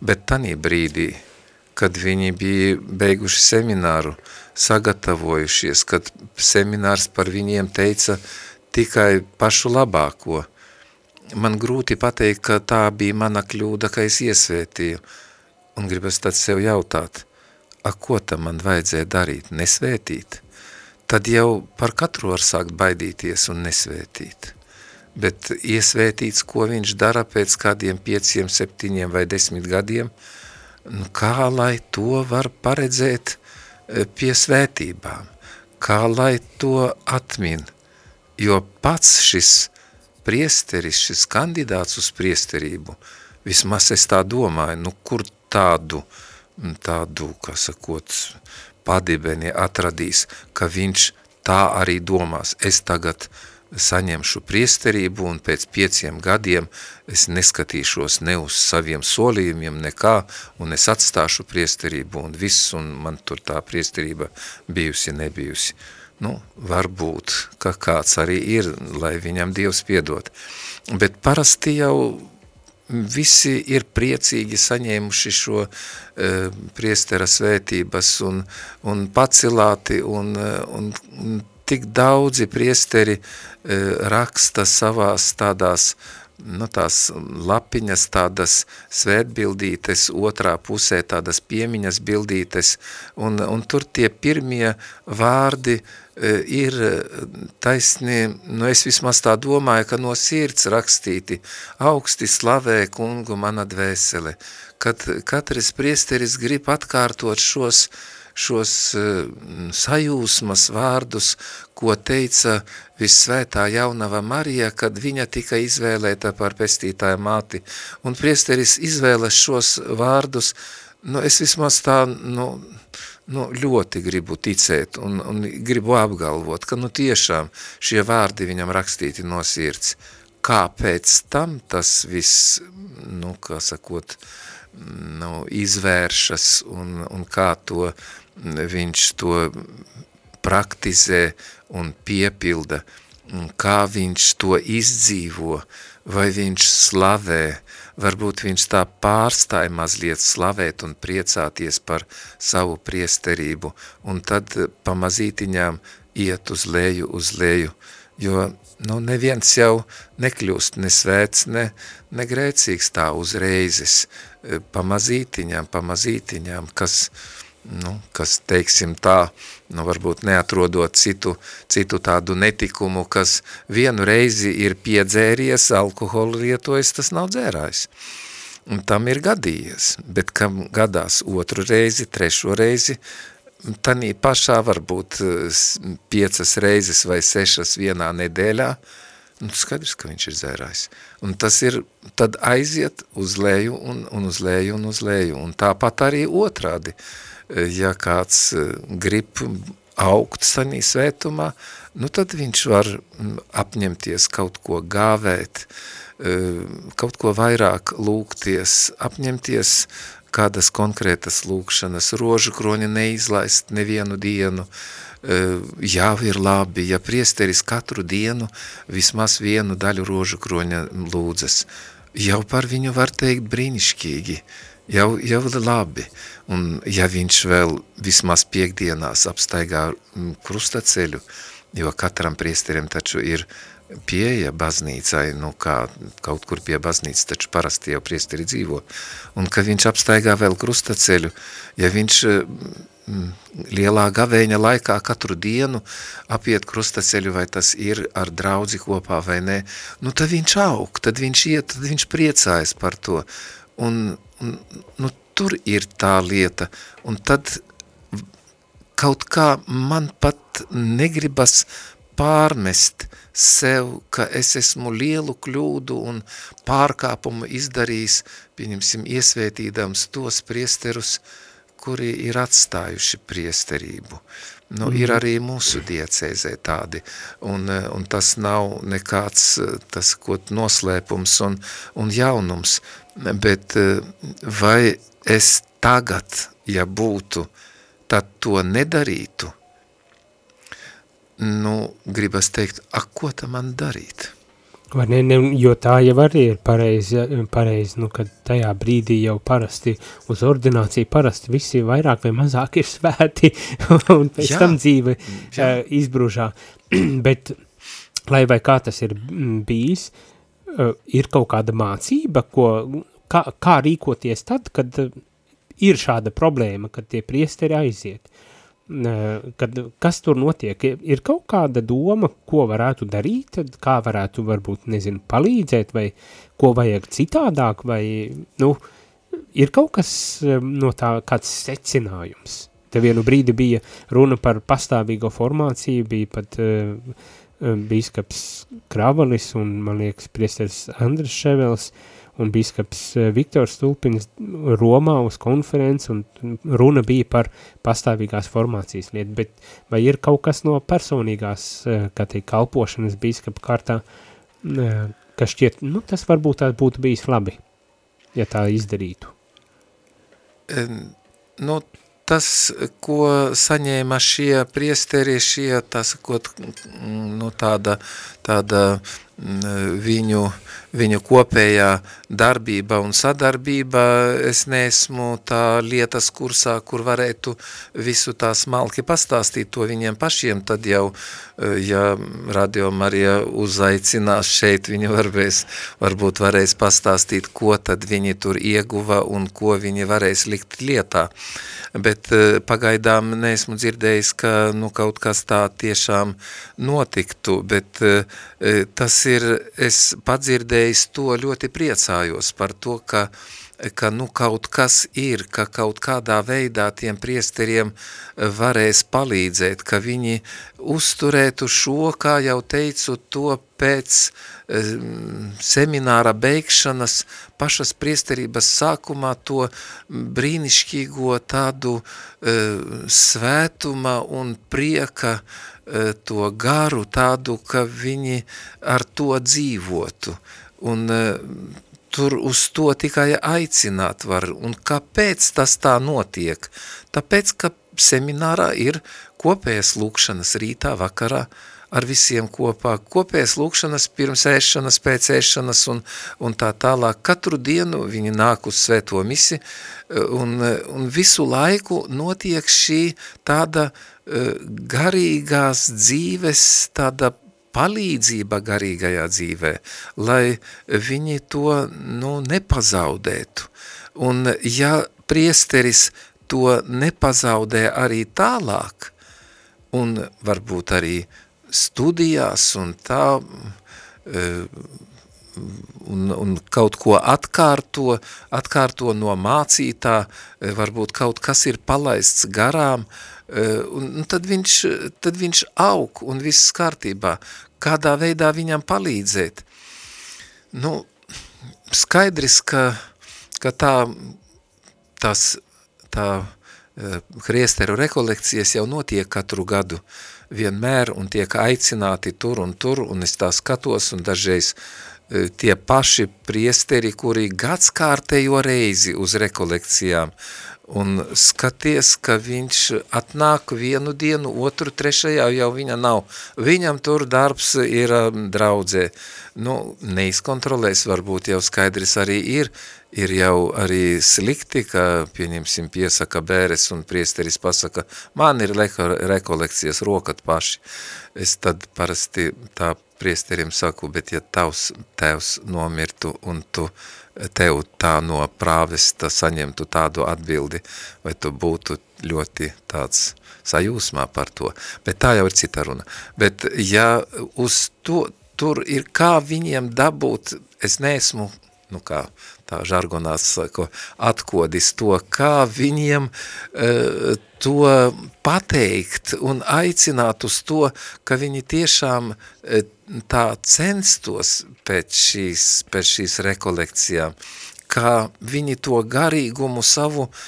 bet tanī brīdī, kad viņi bija beiguši semināru, sagatavojušies, kad seminārs par viņiem teica tikai pašu labāko, man grūti pateikt, ka tā bija mana kļūda, ka es iesvētīju, un gribas tad sev jautāt, a ko tam man vajadzēja darīt, nesvētīt? Tad jau par katru var sākt baidīties un nesvētīt. Bet iesvētīts, ko viņš dara pēc kādiem pieciem, septiņiem vai desmit gadiem, nu kā lai to var paredzēt e, pie svētībām, kā lai to atmin, jo pats šis priesteris, šis kandidāts uz priesterību, vismaz es tā domāju, nu kur tādu, tādu, kā sakot, padibeni atradīs, ka viņš tā arī domās. Es tagad saņemšu priesterību un pēc pieciem gadiem es neskatīšos ne uz saviem solījumiem nekā un es atstāšu priesterību un viss un man tur tā priesterība bijusi, nebijusi. Nu, varbūt, ka kāds arī ir, lai viņam Dievs piedot. Bet parasti jau visi ir priecīgi saņēmuši šo uh, priestera svētības un, un pacilāti un, un, un tik daudzi priesteri uh, raksta savās tādās nu, tās lapiņas, tādas svētbildītes, otrā pusē tādas piemiņas bildītes, un, un tur tie pirmie vārdi uh, E, ir e, taisni, nu es vismaz tā domāju, ka no sirds rakstīti augsti slavē kungu mana dvēsele, kad katrs priesteris grib atkārtot šos, šos uh, sajūsmas vārdus, ko teica vissvētā jaunava Marija, kad viņa tika izvēlēta par pestītāju māti, un priesteris izvēlas šos vārdus, nu es vismaz tā, nu, nu, ļoti gribu ticēt un, un gribu apgalvot, ka nu tiešām šie vārdi viņam rakstīti no sirds. Kāpēc tam tas viss, nu, kā sakot, nu, izvēršas un, un kā to viņš to praktizē un piepilda, un kā viņš to izdzīvo, vai viņš slavē, varbūt viņš tā pārstāja mazliet slavēt un priecāties par savu priesterību, un tad pamazītiņām iet uz leju, uz leju, jo nu, neviens jau nekļūst ne svēts, ne, ne grēcīgs tā uzreizes, pamazītiņām, pamazītiņām, kas, nu, kas teiksim tā, nu, varbūt neatrodot citu, citu tādu netikumu, kas vienu reizi ir piedzēries, alkoholu lietojis, tas nav dzērājs. Un tam ir gadījies, bet kam gadās otru reizi, trešo reizi, tanī pašā varbūt piecas reizes vai sešas vienā nedēļā, nu, skaidrs, ka viņš ir dzērājs. Un tas ir, tad aiziet uz leju un, un uz leju un uz leju. Un tāpat arī otrādi. Uh, ja kāds e, grib augt sanī svētumā, nu tad viņš var apņemties kaut ko gāvēt, e, kaut ko vairāk lūgties, apņemties kādas konkrētas lūkšanas, rožu kroņa neizlaist nevienu dienu, e, jau ir labi, ja priesteris katru dienu vismaz vienu daļu rožu kroņa lūdzas, jau par viņu var teikt brīnišķīgi, jau, jau labi. Un ja viņš vēl vismaz piekdienās apstaigā mm, krustaceļu, jo katram priesterim taču ir pieeja baznīcai, nu kā kaut kur pie baznīcas, taču parasti jau priesteri dzīvo, un ka viņš apstaigā vēl krustaceļu, ja viņš mm, lielā gavēņa laikā katru dienu apiet krustaceļu, vai tas ir ar draudzi kopā vai nē, nu tad viņš aug, tad viņš iet, tad viņš priecājas par to, un, un nu, tur ir tā lieta, un tad kaut kā man pat negribas pārmest sev, ka es esmu lielu kļūdu un pārkāpumu izdarījis, pieņemsim, iesvētīdams tos priesterus, kuri ir atstājuši priesterību. Nu. Ir arī mūsu diecēzē tādi, un, un tas nav nekāds tas, ko noslēpums un, un jaunums, bet vai es tagad, ja būtu, tad to nedarītu, nu, gribas teikt, ak, ko tam man darīt? Vai ne, ne, jo tā jau arī ir pareizi, pareizi, nu, kad tajā brīdī jau parasti uz ordināciju parasti visi vairāk vai mazāk ir svēti (laughs) un pēc jā, tam dzīve jā. Uh, izbrūžā. (clears throat) Bet, lai vai kā tas ir bijis, uh, ir kaut kāda mācība, ko kā, kā rīkoties tad, kad eh, ir šāda problēma, kad tie priesteri aiziet, kad, kas tur notiek, ir kaut kāda doma, ko varētu darīt, kā varētu varbūt, nezinu, palīdzēt, vai ko vajag citādāk, vai, nu, ir kaut kas eh, no tā, kāds secinājums. Te vienu brīdi bija runa par pastāvīgo formāciju, bija pat uh, bīskaps Kravalis un, man liekas, priesteris Andris Ševels, uh, un biskaps eh, Viktors Stulpins Romā uz konferenci, un runa bija par pastāvīgās formācijas lietu, bet vai ir kaut kas no personīgās, eh, kā teikt, kalpošanas biskapa kārtā, eh, kas šķiet, nu, tas varbūt tā būtu bijis labi, ja tā izdarītu? Nu, tas, ko saņēma šie priesteri, šie, tā sakot, nu, tāda, tāda viņu, viņu kopējā darbība un sadarbība, es neesmu tā lietas kursā, kur varētu visu tā smalki pastāstīt to viņiem pašiem, tad jau, ja Radio Marija uzaicinās šeit, viņi varēs, varbūt varēs pastāstīt, ko tad viņi tur ieguva un ko viņi varēs likt lietā. Bet pagaidām neesmu dzirdējis, ka nu, kaut kas tā tiešām notiktu, bet tas ir, es padzirdējis to ļoti priecājos par to, ka, ka nu kaut kas ir, ka kaut kādā veidā tiem priesteriem varēs palīdzēt, ka viņi uzturētu šo, kā jau teicu, to pēc semināra beigšanas pašas priesterības sākumā to brīnišķīgo tādu svētuma un prieka uh, E, to garu tādu, ka viņi ar to dzīvotu. Un tur uz to tikai aicināt var. Un kāpēc tas tā notiek? Tāpēc, ka seminārā ir kopējas lūkšanas rītā, vakarā, ar visiem kopā, kopējas lūkšanas pirms ēšanas, pēc ēšanas un, un tā tālāk. Katru dienu viņi nāk uz svēto misi un, un visu laiku notiek šī tāda uh, Eh, garīgās dzīves tāda palīdzība garīgajā dzīvē, lai viņi to nu, nepazaudētu. Un ja priesteris to nepazaudē arī tālāk, un varbūt arī studijās un tā, eh, un, un kaut ko atkārto, atkārto no mācītā, eh, varbūt kaut kas ir palaists garām, uh, Eh, un tad viņš, tad viņš aug un viss kārtībā. Kādā veidā viņam palīdzēt? Nu, skaidrs, ka, ka tā, tās, tā kriesteru rekolekcijas jau notiek katru gadu vienmēr un tiek aicināti tur un tur, un es tā skatos, un dažreiz eh, tie paši priesteri, kuri gadskārtējo reizi uz rekolekcijām un skaties, ka viņš atnāk vienu dienu, otru, trešajā jau viņa nav. Viņam tur darbs ir um, draudzē. Nu, neizkontrolēs, varbūt jau skaidrs arī ir, ir jau arī slikti, ka, pieņemsim, piesaka bēres un priesteris pasaka, man ir reko rekolekcijas rokat paši. Es tad parasti tā priesterim saku, bet ja tavs tēvs nomirtu un tu tev tā no prāvesta saņemtu tādu atbildi, vai tu būtu ļoti tāds sajūsmā par to. Bet tā jau ir cita runa. Bet ja uz to, tur ir kā viņiem dabūt, es neesmu, nu kā tā žargonās sako, atkodis to, kā viņiem uh, to pateikt un aicināt uz to, ka viņi tiešām uh, tā censtos pēc šīs, pēc šīs rekolekcijām, kā viņi to garīgumu savu uh,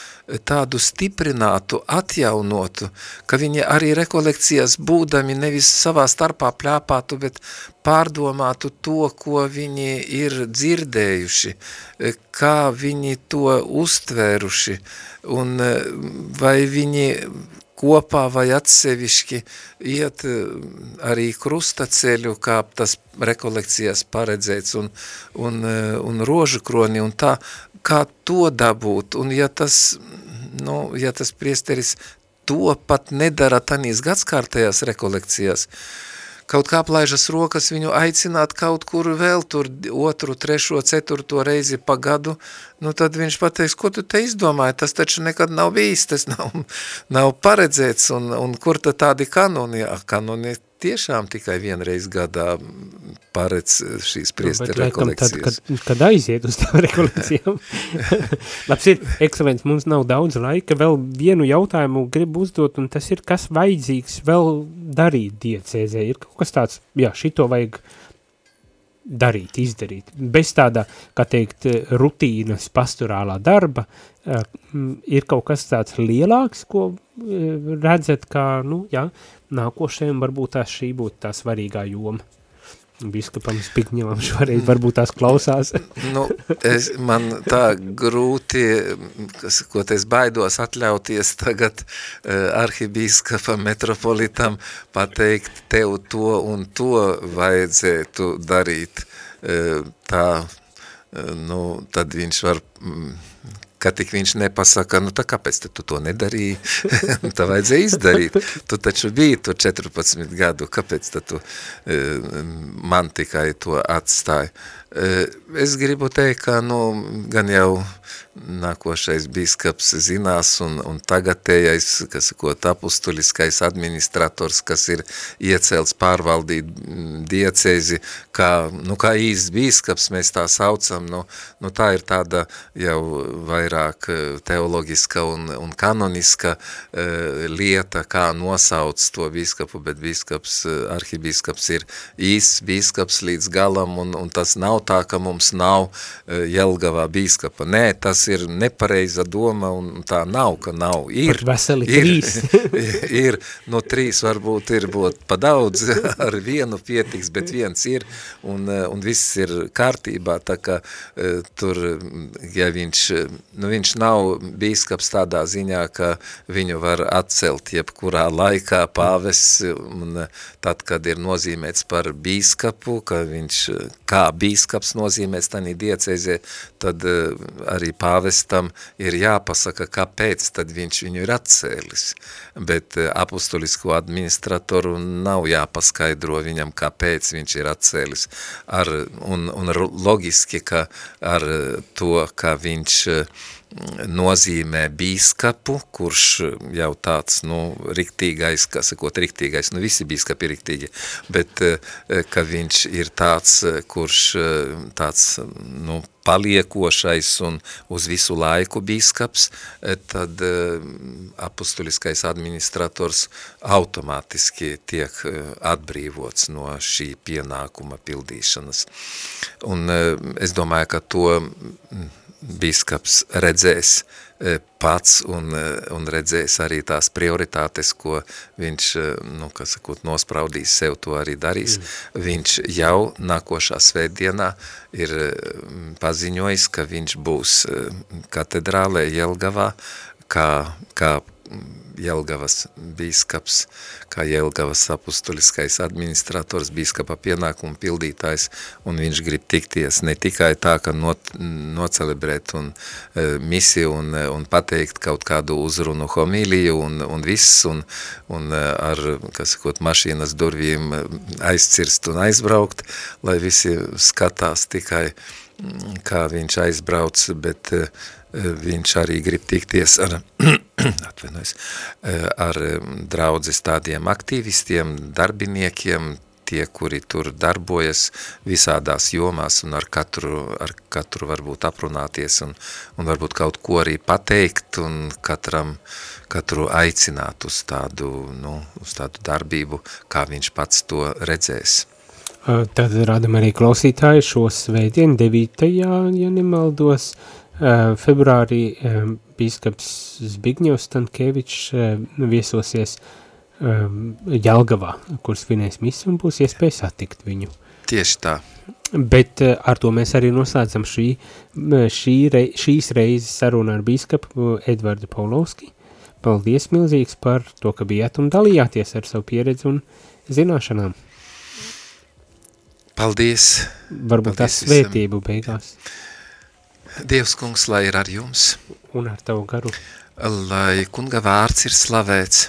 tādu stiprinātu, atjaunotu, ka viņi arī rekolekcijās būdami nevis savā starpā pļāpātu, bet pārdomātu to, ko viņi ir dzirdējuši, kā viņi to uztvēruši, un vai viņi kopā vai atsevišķi iet arī krustaceļu, kā tas rekolekcijās paredzēts, un, un, un rožu kroni, un tā, kā to dabūt, un ja tas, nu, ja tas priesteris to pat nedara tanīs gadskārtējās rekolekcijās, kaut kā plaižas rokas viņu aicināt kaut kur vēl tur otru, trešo, ceturto reizi pa gadu, nu tad viņš pateiks, ko tu te izdomāji, tas taču nekad nav bijis, tas nav, nav paredzēts, un, un kur tad tādi kanoni, kanoni tiešām tikai vienreiz gadā paredz šīs priestera nu, rekolekcijas. Tad, kad, kad aiziet uz tām (laughs) rekolekcijām. (laughs) Labs ir, ekscelents, mums nav daudz laika, vēl vienu jautājumu gribu uzdot, un tas ir, kas vajadzīgs vēl darīt diecēzē? Ir kaut kas tāds, jā, šito vajag darīt, izdarīt. Bez tāda, kā teikt, rutīnas pastorālā darba, uh, ir kaut kas tāds lielāks, ko uh, redzat, kā, nu, jā, nākošajam varbūt tā šī būtu tā svarīgā joma. Biskupam (laughs) Spigņevam šoreiz varbūt tās klausās. (laughs) nu, es, man tā grūti, kas, ko es baidos atļauties tagad uh, arhibīskapam, metropolitam pateikt tev to un to vajadzētu darīt. Uh, tā, uh, nu, tad viņš var... Mm, ka tik viņš nepasaka, nu tā kāpēc tu to nedarīji, (laughs) tā vajadzēja izdarīt, tu taču biji tur 14 gadu, kāpēc tu e, man tikai to atstāji. Es gribu teikt, ka nu, gan jau nākošais bīskaps zinās un, un tagadējais, kas ko apustuliskais administrators, kas ir iecelts pārvaldīt diecēzi, kā, nu, kā īsts bīskaps, mēs tā saucam, nu, nu tā ir tāda jau vairāk teologiska un, un kanoniska uh, lieta, kā nosauc to bīskapu, bet bīskaps, arhibīskaps ir īsts bīskaps līdz galam un, un tas nav tā, ka mums nav uh, Jelgavā bīskapa. Nē, tas ir nepareiza doma un tā nav, ka nav. Ir, Pat veseli ir, trīs. (laughs) ir, no trīs varbūt ir būt pa daudz, (laughs) ar vienu pietiks, bet viens ir un, un viss ir kārtībā, tā ka uh, tur, ja viņš, nu viņš nav bīskaps tādā ziņā, ka viņu var atcelt jebkurā laikā pāves, un tad, kad ir nozīmēts par bīskapu, ka viņš kā bīskaps nozīmēts tanī diecēzē, tad uh, arī pāves pāvestam ir jāpasaka, kāpēc tad viņš viņu ir atcēlis, bet eh, apustulisko administratoru nav jāpaskaidro viņam, kāpēc viņš ir atcēlis, ar, un, un logiski, ka ar to, ka viņš uh, nozīmē bīskapu, kurš jau tāds, nu, riktīgais, kas sakot, riktīgais, nu, visi bīskapi ir riktīgi, bet eh, ka viņš ir tāds, kurš eh, tāds, nu, paliekošais un uz visu laiku bīskaps, eh, tad apustuliskais administrators automātiski tiek atbrīvots no šī pienākuma pildīšanas. Un es domāju, ka to biskaps redzēs e, pats un, e, un redzēs arī tās prioritātes, ko viņš, e, nu, kas sakot, nospraudīs sev, to arī darīs. Mm. Viņš jau nākošā svētdienā ir paziņojis, ka viņš būs katedrālē Jelgavā, kā, kā Jelgavas bīskaps, kā Jelgavas apustuliskais administrators, bīskapa pienākumu pildītājs, un viņš grib tikties ne tikai tā, ka not, nocelebrēt un e, misiju un, e, un pateikt kaut kādu uzrunu homīliju un, un viss, un, un e, ar, kas sakot, mašīnas durvīm aizcirst un aizbraukt, lai visi skatās tikai, kā viņš aizbrauc, bet uh, viņš arī grib tikties ar, (clears throat) (clears throat) atvainojas, ar draudzes tādiem aktīvistiem, darbiniekiem, tie, kuri tur darbojas visādās jomās un ar katru, ar katru varbūt aprunāties un, un varbūt kaut ko arī pateikt un katram, katru aicināt uz tādu, nu, uz tādu darbību, kā viņš pats to redzēs. Tad radam arī klausītāji šo svētdienu 9. ja nemaldos, uh, februārī eh, bīskaps Zbigņevs Stankēvičs eh, viesosies Jelgavā, kur svinēs misi un būs iespēja satikt viņu. Tieši tā. Bet ar to mēs arī noslēdzam šī, šī rei, šīs reizes sarunu ar bīskapu Edvardu Paulovski. Paldies milzīgs par to, ka bijāt un dalījāties ar savu pieredzi un zināšanām. Paldies. Varbūt tās svētību beigās. Visam. Dievs kungs, lai ir ar jums. Un ar tavu garu. Lai kunga vārds ir slavēts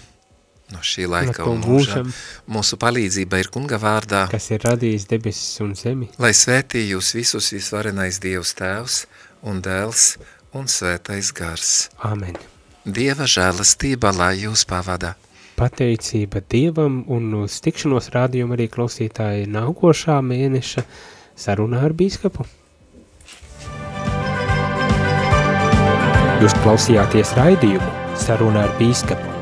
no šī laika un mūža. Mūsu palīdzība ir kunga vārdā. Kas ir radījis debesis un zemi. Lai svētī jūs visus visvarenais Dievs tēvs un dēls un svētais gars. Amen. Dieva žēlastība, lai jūs pavada. Pateicība Dievam un uz tikšanos rādījumu arī klausītāji nākošā mēneša sarunā ar bīskapu. Jūs klausījāties raidījumu saruna ar bīskapu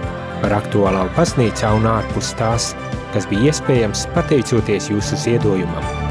par aktuālā baznīcā un ārpus tās, kas bija iespējams pateicoties jūsu ziedojumam.